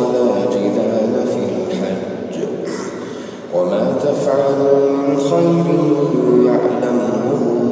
ولا جدال في الحج. وما تفعلوا من خير يعلمه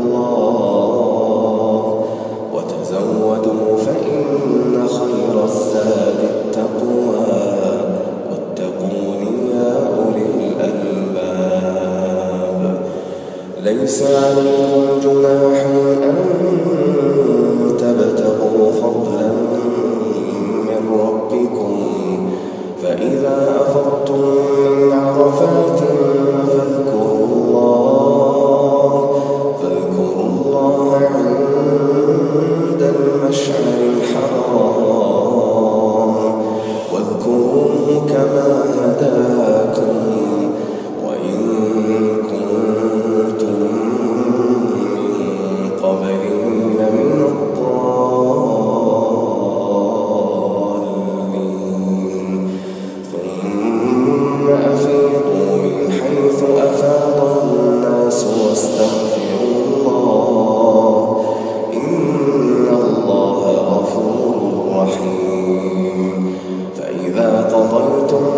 prodotto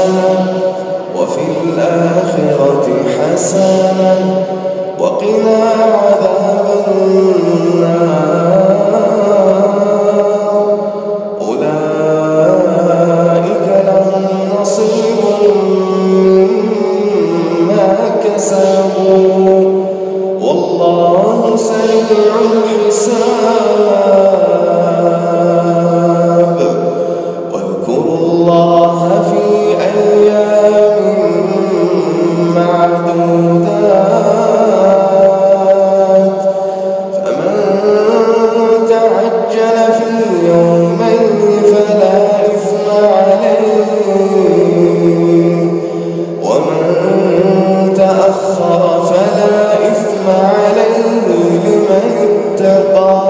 حسنة وفي الآخرة حسنة وقنا عذاب النار. فلا إثم عليه لمن اتقى.